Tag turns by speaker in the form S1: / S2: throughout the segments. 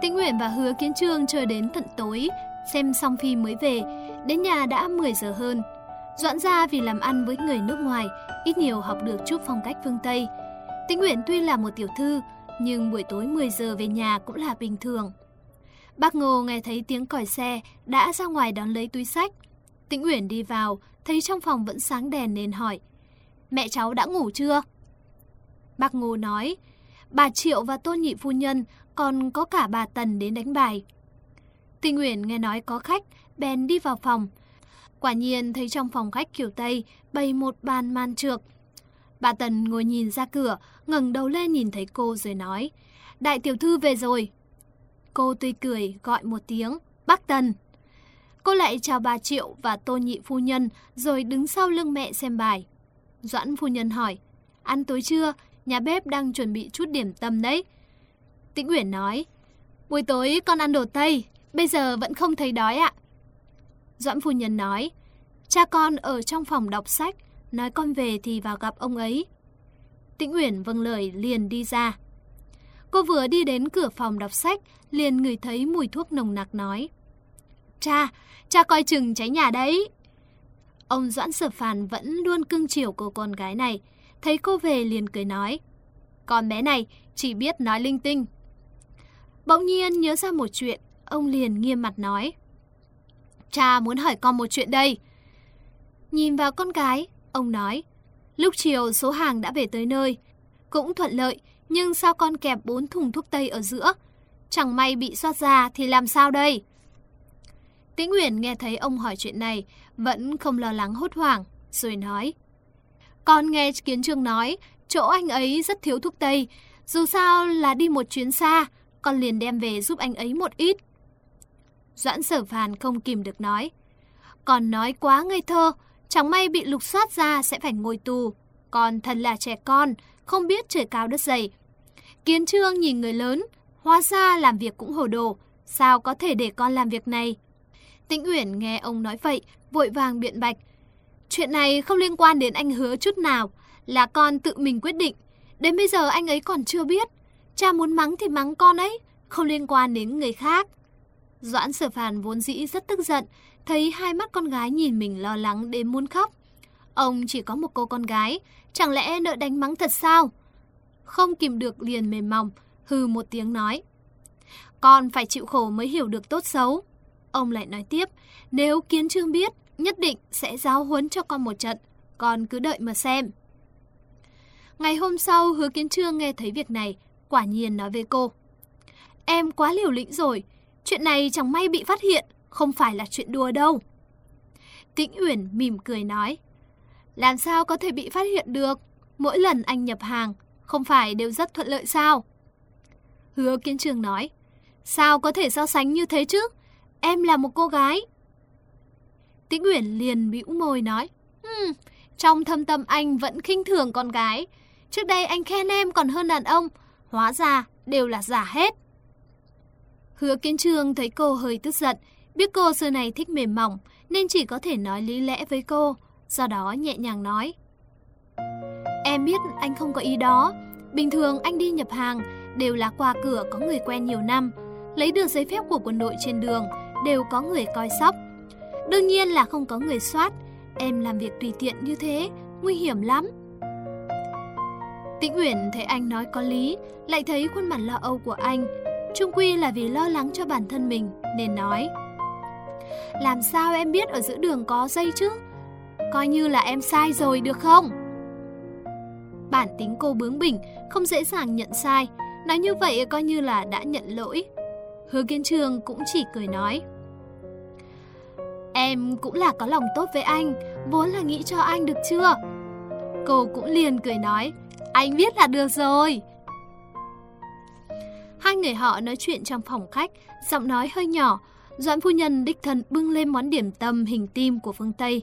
S1: Tĩnh Nguyễn và Hứa Kiến Trương chờ đến tận tối, xem xong phim mới về, đến nhà đã 10 giờ hơn. Doãn ra vì làm ăn với người nước ngoài, ít nhiều học được chút phong cách phương Tây. Tĩnh Nguyễn tuy là một tiểu thư, nhưng buổi tối 10 giờ về nhà cũng là bình thường. Bác Ngô nghe thấy tiếng còi xe, đã ra ngoài đón lấy túi sách. Tĩnh Uyển đi vào, thấy trong phòng vẫn sáng đèn nên hỏi. Mẹ cháu đã ngủ chưa? Bác Ngô nói, bà Triệu và Tôn Nhị Phu Nhân, còn có cả bà Tần đến đánh bài. Tinh nguyễn nghe nói có khách, bèn đi vào phòng. Quả nhiên thấy trong phòng khách kiểu Tây bày một bàn man trược. Bà Tần ngồi nhìn ra cửa, ngẩng đầu lên nhìn thấy cô rồi nói, Đại tiểu thư về rồi. Cô tươi cười gọi một tiếng, bác Tần. Cô lại chào bà Triệu và Tô Nhị Phu Nhân rồi đứng sau lưng mẹ xem bài. Doãn Phu Nhân hỏi, ăn tối trưa, nhà bếp đang chuẩn bị chút điểm tâm đấy. Tĩnh Uyển nói, buổi tối con ăn đồ Tây, bây giờ vẫn không thấy đói ạ. Doãn Phu Nhân nói, cha con ở trong phòng đọc sách, nói con về thì vào gặp ông ấy. Tĩnh Uyển vâng lời liền đi ra. Cô vừa đi đến cửa phòng đọc sách, liền ngửi thấy mùi thuốc nồng nặc nói. Cha, cha coi chừng cháy nhà đấy. Ông Doãn Sở Phàn vẫn luôn cưng chiều cô con gái này. Thấy cô về liền cười nói. Con bé này chỉ biết nói linh tinh. Bỗng nhiên nhớ ra một chuyện, ông liền nghiêm mặt nói. Cha muốn hỏi con một chuyện đây. Nhìn vào con gái, ông nói. Lúc chiều số hàng đã về tới nơi. Cũng thuận lợi, nhưng sao con kẹp bốn thùng thuốc tây ở giữa? Chẳng may bị xoát ra thì làm sao đây? Tĩnh Nguyễn nghe thấy ông hỏi chuyện này, vẫn không lo lắng hốt hoảng, rồi nói. Con nghe Kiến Trương nói, chỗ anh ấy rất thiếu thuốc tây. Dù sao là đi một chuyến xa, con liền đem về giúp anh ấy một ít. Doãn sở phàn không kìm được nói. Còn nói quá ngây thơ, chẳng may bị lục soát ra sẽ phải ngồi tù. Còn thật là trẻ con, không biết trời cao đất dày. Kiến Trương nhìn người lớn, hóa ra làm việc cũng hồ đồ, sao có thể để con làm việc này? Tĩnh Uyển nghe ông nói vậy, vội vàng biện bạch. Chuyện này không liên quan đến anh hứa chút nào, là con tự mình quyết định. Đến bây giờ anh ấy còn chưa biết. Cha muốn mắng thì mắng con ấy, không liên quan đến người khác. Doãn sở phàn vốn dĩ rất tức giận, thấy hai mắt con gái nhìn mình lo lắng đến muốn khóc. Ông chỉ có một cô con gái, chẳng lẽ nợ đánh mắng thật sao? Không kìm được liền mềm mỏng, hừ một tiếng nói. Con phải chịu khổ mới hiểu được tốt xấu. Ông lại nói tiếp, nếu kiến trương biết, nhất định sẽ giáo huấn cho con một trận, con cứ đợi mà xem. Ngày hôm sau, hứa kiến trương nghe thấy việc này, quả nhiên nói với cô. Em quá liều lĩnh rồi, chuyện này chẳng may bị phát hiện, không phải là chuyện đùa đâu. Tĩnh Uyển mỉm cười nói, làm sao có thể bị phát hiện được, mỗi lần anh nhập hàng, không phải đều rất thuận lợi sao? Hứa kiến trường nói, sao có thể so sánh như thế chứ? Em là một cô gái. Tĩnh Uyển liền bĩu môi nói, hmm, trong thâm tâm anh vẫn khinh thường con gái. Trước đây anh khen em còn hơn đàn ông, hóa ra đều là giả hết. Hứa kiến trường thấy cô hơi tức giận, biết cô xưa này thích mềm mỏng, nên chỉ có thể nói lý lẽ với cô, do đó nhẹ nhàng nói. Em biết anh không có ý đó, bình thường anh đi nhập hàng đều là qua cửa có người quen nhiều năm, lấy được giấy phép của quân đội trên đường đều có người coi sóc. Đương nhiên là không có người soát, em làm việc tùy tiện như thế, nguy hiểm lắm. Tĩnh Uyển thấy anh nói có lý, lại thấy khuôn mặt lo âu của anh, trung quy là vì lo lắng cho bản thân mình nên nói: "Làm sao em biết ở giữa đường có dây chứ? Coi như là em sai rồi được không?" Bản tính cô bướng bỉnh, không dễ dàng nhận sai, nói như vậy coi như là đã nhận lỗi. Hứa Kiến Trường cũng chỉ cười nói. Em cũng là có lòng tốt với anh, vốn là nghĩ cho anh được chưa? Cô cũng liền cười nói, anh biết là được rồi. Hai người họ nói chuyện trong phòng khách, giọng nói hơi nhỏ. Doãn phu nhân đích thân bưng lên món điểm tâm hình tim của phương Tây.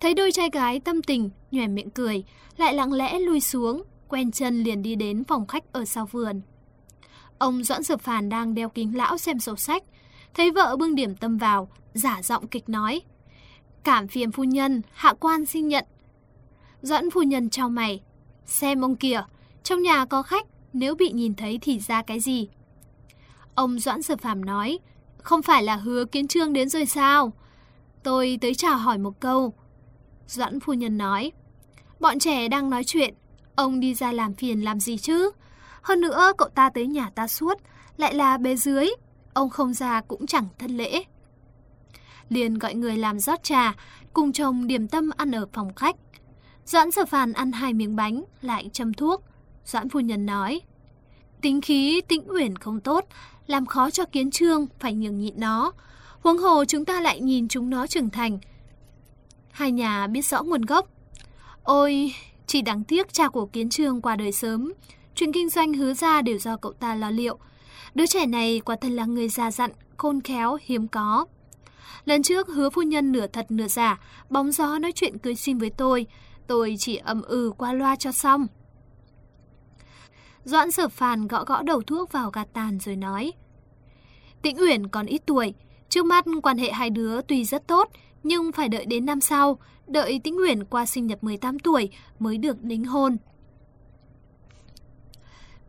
S1: Thấy đôi trai gái tâm tình, nhòe miệng cười, lại lặng lẽ lui xuống, quen chân liền đi đến phòng khách ở sau vườn. Ông Doãn Dược Phàn đang đeo kính lão xem sổ sách, thấy vợ bưng điểm tâm vào, giả giọng kịch nói. Cảm phiền phu nhân, hạ quan xin nhận. Doãn phu nhân trao mày, xem ông kìa, trong nhà có khách, nếu bị nhìn thấy thì ra cái gì. Ông Doãn Sở Phạm nói, không phải là hứa kiến trương đến rồi sao? Tôi tới chào hỏi một câu. Doãn phu nhân nói, bọn trẻ đang nói chuyện, ông đi ra làm phiền làm gì chứ? Hơn nữa cậu ta tới nhà ta suốt, lại là bề dưới, ông không ra cũng chẳng thân lễ. Liền gọi người làm rót trà, cùng chồng điểm tâm ăn ở phòng khách. Doãn sở phàn ăn hai miếng bánh, lại châm thuốc. Doãn phu nhân nói, tính khí tĩnh uyển không tốt, làm khó cho kiến trương, phải nhường nhịn nó. Huống hồ chúng ta lại nhìn chúng nó trưởng thành. Hai nhà biết rõ nguồn gốc. Ôi, chỉ đáng tiếc cha của kiến trương qua đời sớm. Chuyện kinh doanh hứa ra đều do cậu ta lo liệu. Đứa trẻ này quả thật là người già dặn, khôn khéo, hiếm có. Lần trước hứa phu nhân nửa thật nửa giả, bóng gió nói chuyện cưới xin với tôi. Tôi chỉ âm ừ qua loa cho xong. Doãn sở phàn gõ gõ đầu thuốc vào gạt tàn rồi nói. Tĩnh Uyển còn ít tuổi, trước mắt quan hệ hai đứa tuy rất tốt, nhưng phải đợi đến năm sau, đợi Tĩnh Uyển qua sinh nhật 18 tuổi mới được đính hôn.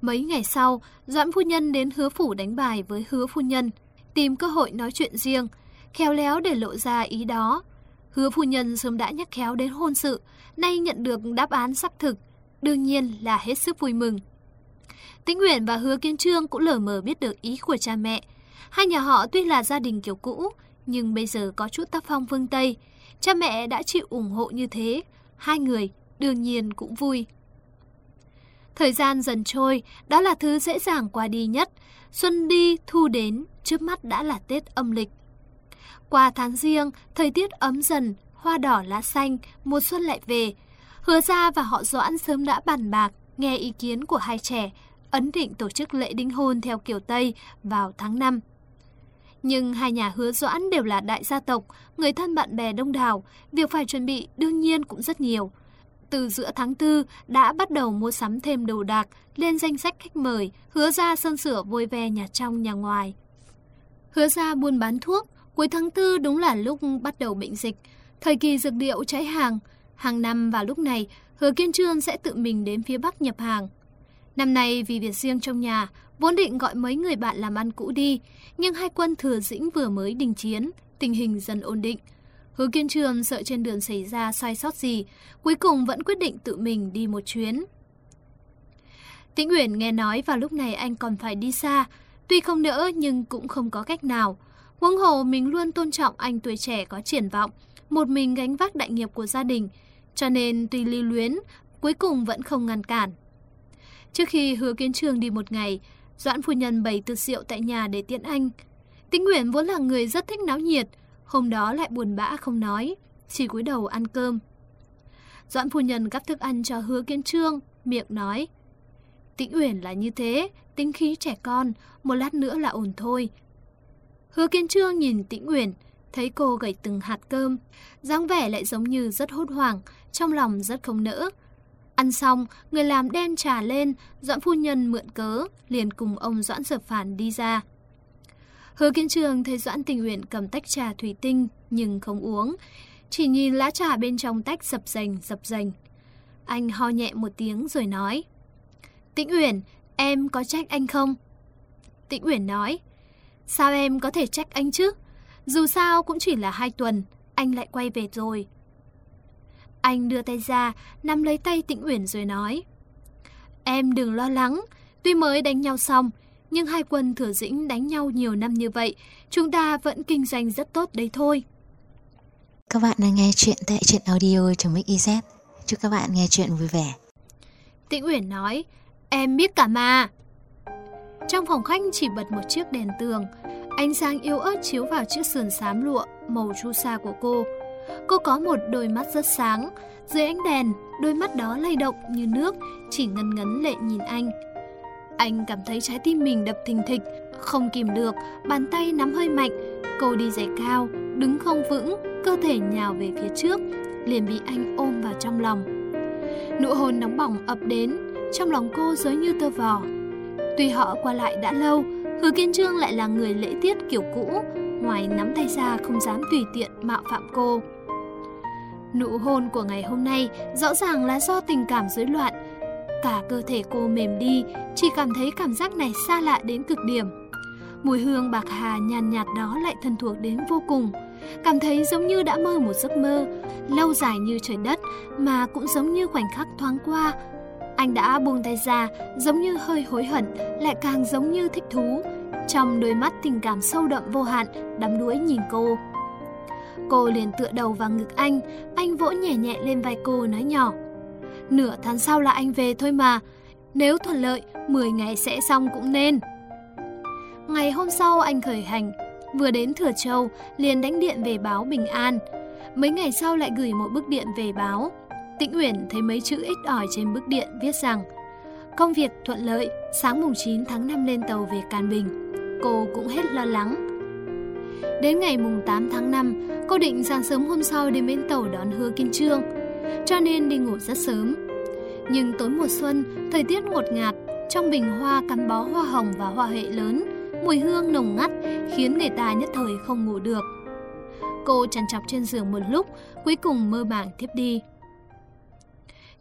S1: Mấy ngày sau, Doãn phu nhân đến hứa phủ đánh bài với hứa phu nhân, tìm cơ hội nói chuyện riêng, khéo léo để lộ ra ý đó. Hứa phu nhân sớm đã nhắc khéo đến hôn sự, nay nhận được đáp án xác thực, đương nhiên là hết sức vui mừng. Tĩnh Nguyễn và Hứa Kiên Trương cũng lờ mờ biết được ý của cha mẹ. Hai nhà họ tuy là gia đình kiểu cũ, nhưng bây giờ có chút tác phong phương Tây. Cha mẹ đã chịu ủng hộ như thế, hai người đương nhiên cũng vui. Thời gian dần trôi, đó là thứ dễ dàng qua đi nhất. Xuân đi, thu đến, trước mắt đã là Tết âm lịch. Qua tháng riêng, thời tiết ấm dần, hoa đỏ lá xanh, mùa xuân lại về. Hứa ra và họ Doãn sớm đã bàn bạc, nghe ý kiến của hai trẻ, ấn định tổ chức lễ đính hôn theo kiểu Tây vào tháng 5. Nhưng hai nhà hứa Doãn đều là đại gia tộc, người thân bạn bè đông đảo, việc phải chuẩn bị đương nhiên cũng rất nhiều từ giữa tháng 4 đã bắt đầu mua sắm thêm đồ đạc, lên danh sách khách mời, hứa ra sơn sửa vui vẻ nhà trong nhà ngoài. Hứa ra buôn bán thuốc, cuối tháng 4 đúng là lúc bắt đầu bệnh dịch, thời kỳ dược liệu cháy hàng. Hàng năm vào lúc này, hứa kiên trương sẽ tự mình đến phía Bắc nhập hàng. Năm nay vì việc riêng trong nhà, vốn định gọi mấy người bạn làm ăn cũ đi, nhưng hai quân thừa dĩnh vừa mới đình chiến, tình hình dần ổn định. Hứa Kiên Trường sợ trên đường xảy ra sai sót gì, cuối cùng vẫn quyết định tự mình đi một chuyến. Tĩnh Uyển nghe nói vào lúc này anh còn phải đi xa, tuy không nỡ nhưng cũng không có cách nào. Huống hồ mình luôn tôn trọng anh tuổi trẻ có triển vọng, một mình gánh vác đại nghiệp của gia đình, cho nên tuy lưu luyến, cuối cùng vẫn không ngăn cản. Trước khi hứa kiến trường đi một ngày, Doãn phu nhân bày tiệc rượu tại nhà để tiễn anh. Tĩnh Uyển vốn là người rất thích náo nhiệt, Hôm đó lại buồn bã không nói, chỉ cúi đầu ăn cơm. Doãn phu nhân gắp thức ăn cho hứa kiến trương, miệng nói. Tĩnh Uyển là như thế, tính khí trẻ con, một lát nữa là ổn thôi. Hứa kiến trương nhìn Tĩnh Uyển, thấy cô gầy từng hạt cơm, dáng vẻ lại giống như rất hốt hoảng, trong lòng rất không nỡ. Ăn xong, người làm đem trà lên, Doãn phu nhân mượn cớ, liền cùng ông Doãn Sở Phản đi ra. Hứa Kiến Trường thấy Doãn Tình Uyển cầm tách trà thủy tinh nhưng không uống, chỉ nhìn lá trà bên trong tách dập dành dập dành. Anh ho nhẹ một tiếng rồi nói: "Tĩnh Uyển, em có trách anh không?" Tĩnh Uyển nói: "Sao em có thể trách anh chứ? Dù sao cũng chỉ là hai tuần, anh lại quay về rồi." Anh đưa tay ra, nắm lấy tay Tĩnh Uyển rồi nói: "Em đừng lo lắng, tuy mới đánh nhau xong, nhưng hai quân thừa dĩnh đánh nhau nhiều năm như vậy, chúng ta vẫn kinh doanh rất tốt đấy thôi.
S2: Các bạn đang nghe chuyện tại truyện audio.mix.iz. Chúc các bạn nghe chuyện vui vẻ.
S1: Tĩnh Uyển nói, em biết cả mà. Trong phòng khách chỉ bật một chiếc đèn tường, ánh sáng yếu ớt chiếu vào chiếc sườn xám lụa màu chu sa của cô. Cô có một đôi mắt rất sáng, dưới ánh đèn, đôi mắt đó lay động như nước, chỉ ngần ngấn lệ nhìn anh. Anh cảm thấy trái tim mình đập thình thịch, không kìm được, bàn tay nắm hơi mạnh. Cô đi giày cao, đứng không vững, cơ thể nhào về phía trước, liền bị anh ôm vào trong lòng. Nụ hôn nóng bỏng ập đến, trong lòng cô giống như tơ vò. Tuy họ qua lại đã lâu, Hứa Kiên Trương lại là người lễ tiết kiểu cũ, ngoài nắm tay ra không dám tùy tiện mạo phạm cô. Nụ hôn của ngày hôm nay rõ ràng là do tình cảm rối loạn, Cả cơ thể cô mềm đi, chỉ cảm thấy cảm giác này xa lạ đến cực điểm. Mùi hương bạc hà nhàn nhạt đó lại thân thuộc đến vô cùng, cảm thấy giống như đã mơ một giấc mơ, lâu dài như trời đất mà cũng giống như khoảnh khắc thoáng qua. Anh đã buông tay ra, giống như hơi hối hận, lại càng giống như thích thú. Trong đôi mắt tình cảm sâu đậm vô hạn, đắm đuối nhìn cô. Cô liền tựa đầu vào ngực anh, anh vỗ nhẹ nhẹ lên vai cô nói nhỏ. Nửa tháng sau là anh về thôi mà, nếu thuận lợi, 10 ngày sẽ xong cũng nên. Ngày hôm sau anh khởi hành, vừa đến Thừa Châu liền đánh điện về báo bình an. Mấy ngày sau lại gửi một bức điện về báo. Tĩnh Uyển thấy mấy chữ ít ỏi trên bức điện viết rằng Công việc thuận lợi, sáng mùng 9 tháng 5 lên tàu về Càn Bình. Cô cũng hết lo lắng. Đến ngày mùng 8 tháng 5, cô định sáng sớm hôm sau đến bến tàu đón Hứa Kiên Trương, cho nên đi ngủ rất sớm. Nhưng tối mùa xuân, thời tiết ngột ngạt, trong bình hoa cắm bó hoa hồng và hoa hệ lớn, mùi hương nồng ngắt khiến người ta nhất thời không ngủ được. Cô chăn chọc trên giường một lúc, cuối cùng mơ màng tiếp đi.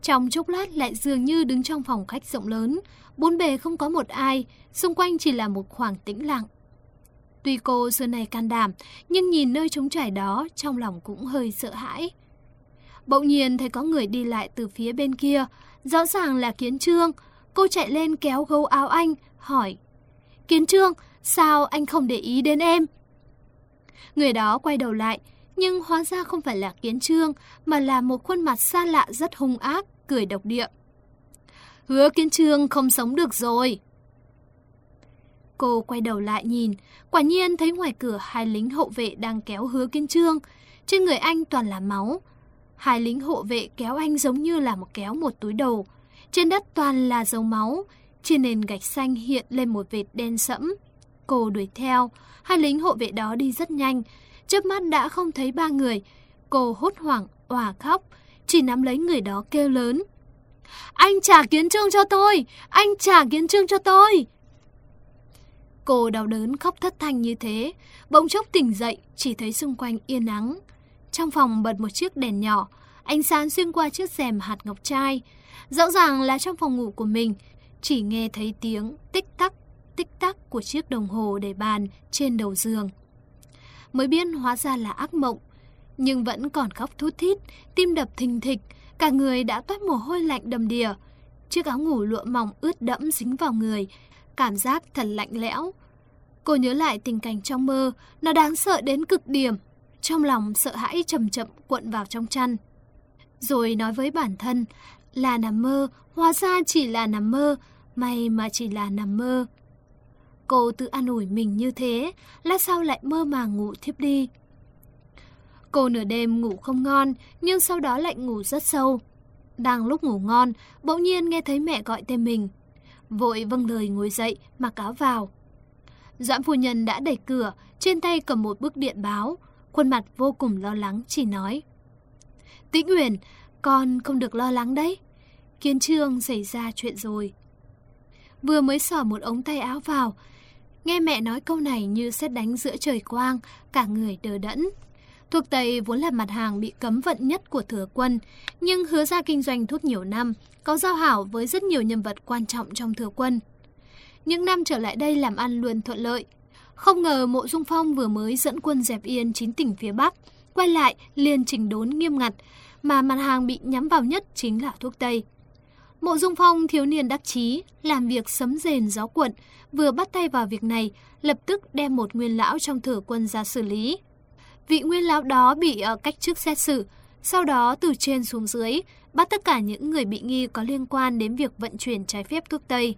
S1: Trong chốc lát lại dường như đứng trong phòng khách rộng lớn, bốn bề không có một ai, xung quanh chỉ là một khoảng tĩnh lặng. Tuy cô xưa này can đảm, nhưng nhìn nơi trống trải đó, trong lòng cũng hơi sợ hãi. Bỗng nhiên thấy có người đi lại từ phía bên kia, rõ ràng là Kiến Trương. Cô chạy lên kéo gấu áo anh, hỏi. Kiến Trương, sao anh không để ý đến em? Người đó quay đầu lại, nhưng hóa ra không phải là Kiến Trương, mà là một khuôn mặt xa lạ rất hung ác, cười độc địa. Hứa Kiến Trương không sống được rồi. Cô quay đầu lại nhìn, quả nhiên thấy ngoài cửa hai lính hộ vệ đang kéo hứa Kiến Trương. Trên người anh toàn là máu, Hai lính hộ vệ kéo anh giống như là một kéo một túi đầu Trên đất toàn là dấu máu, trên nền gạch xanh hiện lên một vệt đen sẫm. Cô đuổi theo, hai lính hộ vệ đó đi rất nhanh, chớp mắt đã không thấy ba người. Cô hốt hoảng, òa khóc, chỉ nắm lấy người đó kêu lớn. Anh trả kiến trương cho tôi! Anh trả kiến trương cho tôi! Cô đau đớn khóc thất thanh như thế, bỗng chốc tỉnh dậy, chỉ thấy xung quanh yên ắng. Trong phòng bật một chiếc đèn nhỏ, ánh sáng xuyên qua chiếc rèm hạt ngọc trai. Rõ ràng là trong phòng ngủ của mình, chỉ nghe thấy tiếng tích tắc, tích tắc của chiếc đồng hồ để bàn trên đầu giường. Mới biết hóa ra là ác mộng, nhưng vẫn còn khóc thút thít, tim đập thình thịch, cả người đã toát mồ hôi lạnh đầm đìa. Chiếc áo ngủ lụa mỏng ướt đẫm dính vào người, cảm giác thật lạnh lẽo. Cô nhớ lại tình cảnh trong mơ, nó đáng sợ đến cực điểm, trong lòng sợ hãi chậm chậm cuộn vào trong chăn. Rồi nói với bản thân là nằm mơ, hóa ra chỉ là nằm mơ, may mà chỉ là nằm mơ. Cô tự an ủi mình như thế, lát sau lại mơ màng ngủ thiếp đi. Cô nửa đêm ngủ không ngon, nhưng sau đó lại ngủ rất sâu. Đang lúc ngủ ngon, bỗng nhiên nghe thấy mẹ gọi tên mình. Vội vâng lời ngồi dậy, mặc áo vào. Doãn phu nhân đã đẩy cửa, trên tay cầm một bức điện báo, khuôn mặt vô cùng lo lắng chỉ nói. Tĩnh Uyển, con không được lo lắng đấy. Kiến trương xảy ra chuyện rồi. Vừa mới xỏ một ống tay áo vào, nghe mẹ nói câu này như xét đánh giữa trời quang, cả người đờ đẫn. Thuốc Tây vốn là mặt hàng bị cấm vận nhất của thừa quân, nhưng hứa ra kinh doanh thuốc nhiều năm, có giao hảo với rất nhiều nhân vật quan trọng trong thừa quân. Những năm trở lại đây làm ăn luôn thuận lợi, không ngờ Mộ Dung Phong vừa mới dẫn quân dẹp yên chín tỉnh phía Bắc, quay lại liền chỉnh đốn nghiêm ngặt, mà mặt hàng bị nhắm vào nhất chính là thuốc Tây. Mộ Dung Phong thiếu niên đắc chí, làm việc sấm rền gió cuộn, vừa bắt tay vào việc này, lập tức đem một nguyên lão trong thừa quân ra xử lý. Vị nguyên lão đó bị uh, cách chức xét xử, sau đó từ trên xuống dưới, bắt tất cả những người bị nghi có liên quan đến việc vận chuyển trái phép thuốc Tây.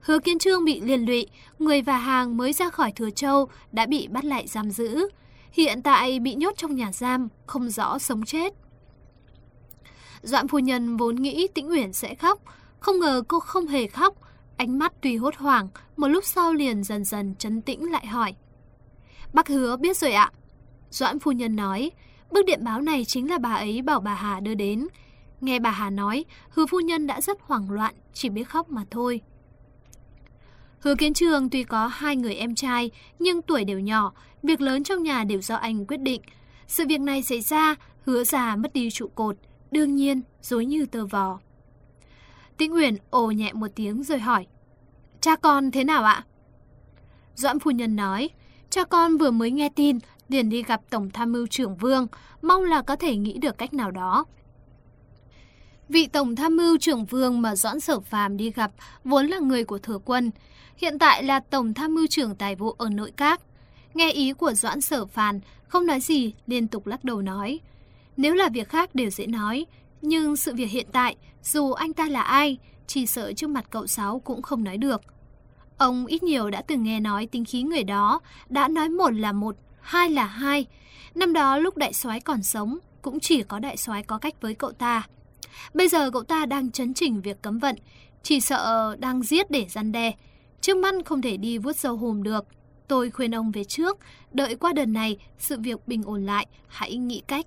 S1: Hứa Kiến Trương bị liên lụy, người và hàng mới ra khỏi Thừa Châu đã bị bắt lại giam giữ. Hiện tại bị nhốt trong nhà giam, không rõ sống chết. Doãn phu nhân vốn nghĩ Tĩnh Uyển sẽ khóc, không ngờ cô không hề khóc. Ánh mắt tuy hốt hoảng, một lúc sau liền dần dần trấn tĩnh lại hỏi. Bác hứa biết rồi ạ. Doãn phu nhân nói, bức điện báo này chính là bà ấy bảo bà Hà đưa đến. Nghe bà Hà nói, hứa phu nhân đã rất hoảng loạn, chỉ biết khóc mà thôi. Hứa Kiến Trường tuy có hai người em trai, nhưng tuổi đều nhỏ, việc lớn trong nhà đều do anh quyết định. Sự việc này xảy ra, hứa già mất đi trụ cột, đương nhiên, dối như tờ vò. Tĩnh Uyển ồ nhẹ một tiếng rồi hỏi, cha con thế nào ạ? Doãn phu nhân nói, cha con vừa mới nghe tin, liền đi gặp Tổng tham mưu trưởng Vương, mong là có thể nghĩ được cách nào đó. Vị Tổng tham mưu trưởng Vương mà Doãn Sở Phàm đi gặp vốn là người của thừa quân, hiện tại là Tổng tham mưu trưởng tài vụ ở nội các. Nghe ý của Doãn Sở Phàn, không nói gì, liên tục lắc đầu nói. Nếu là việc khác đều dễ nói, nhưng sự việc hiện tại, dù anh ta là ai, chỉ sợ trước mặt cậu Sáu cũng không nói được. Ông ít nhiều đã từng nghe nói tính khí người đó, đã nói một là một, hai là hai. Năm đó lúc đại soái còn sống, cũng chỉ có đại soái có cách với cậu ta. Bây giờ cậu ta đang chấn chỉnh việc cấm vận, chỉ sợ đang giết để gian đe. Trước mắt không thể đi vuốt sâu hùm được. Tôi khuyên ông về trước, đợi qua đợt này, sự việc bình ổn lại, hãy nghĩ cách.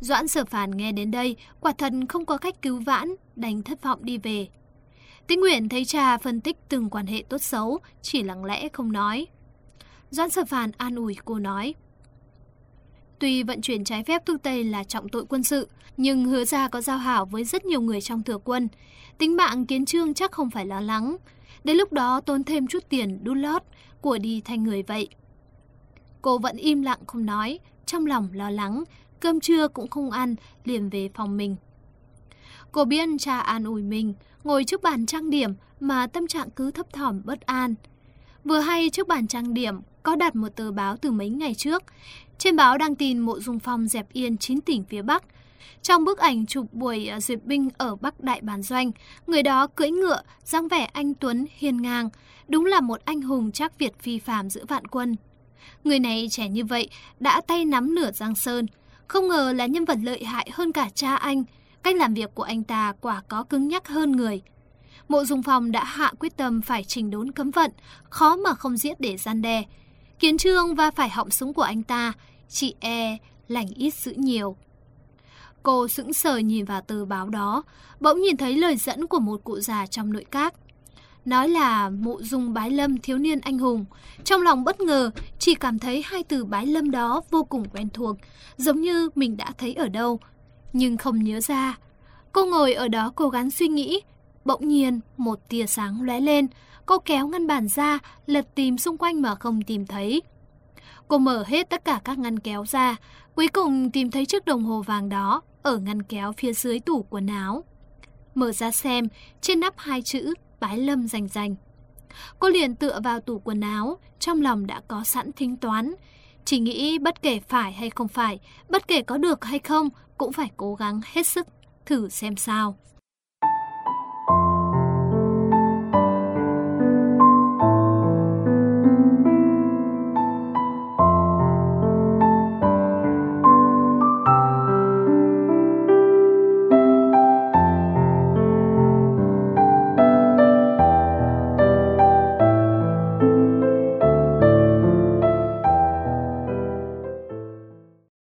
S1: Doãn sở phản nghe đến đây, quả thật không có cách cứu vãn, đành thất vọng đi về. Tĩnh Nguyễn thấy cha phân tích từng quan hệ tốt xấu, chỉ lặng lẽ không nói. Doãn sở phàn an ủi cô nói. Tuy vận chuyển trái phép thuốc Tây là trọng tội quân sự, nhưng hứa ra có giao hảo với rất nhiều người trong thừa quân. Tính mạng kiến trương chắc không phải lo lắng. Đến lúc đó tốn thêm chút tiền đút lót, của đi thành người vậy. Cô vẫn im lặng không nói, trong lòng lo lắng, cơm trưa cũng không ăn, liền về phòng mình. Cô biên cha an ủi mình, ngồi trước bàn trang điểm mà tâm trạng cứ thấp thỏm bất an. Vừa hay trước bàn trang điểm có đặt một tờ báo từ mấy ngày trước. Trên báo đăng tin mộ dung phong dẹp yên 9 tỉnh phía Bắc. Trong bức ảnh chụp buổi à, duyệt binh ở Bắc Đại Bản Doanh, người đó cưỡi ngựa, dáng vẻ anh Tuấn hiền ngang, đúng là một anh hùng chắc Việt phi phàm giữa vạn quân. Người này trẻ như vậy, đã tay nắm nửa Giang Sơn, không ngờ là nhân vật lợi hại hơn cả cha anh, cách làm việc của anh ta quả có cứng nhắc hơn người. Mộ Dung Phong đã hạ quyết tâm phải trình đốn cấm vận, khó mà không giết để gian đe. Kiến trương và phải họng súng của anh ta, chị e lành ít giữ nhiều. Cô sững sờ nhìn vào tờ báo đó, bỗng nhìn thấy lời dẫn của một cụ già trong nội các. Nói là mộ dung bái lâm thiếu niên anh hùng. Trong lòng bất ngờ, chỉ cảm thấy hai từ bái lâm đó vô cùng quen thuộc, giống như mình đã thấy ở đâu, nhưng không nhớ ra. Cô ngồi ở đó cố gắng suy nghĩ, bỗng nhiên một tia sáng lóe lên, cô kéo ngăn bàn ra, lật tìm xung quanh mà không tìm thấy. Cô mở hết tất cả các ngăn kéo ra, cuối cùng tìm thấy chiếc đồng hồ vàng đó ở ngăn kéo phía dưới tủ quần áo. Mở ra xem, trên nắp hai chữ bái lâm rành rành. Cô liền tựa vào tủ quần áo, trong lòng đã có sẵn tính toán. Chỉ nghĩ bất kể phải hay không phải, bất kể có được hay không, cũng phải cố gắng hết sức, thử xem sao.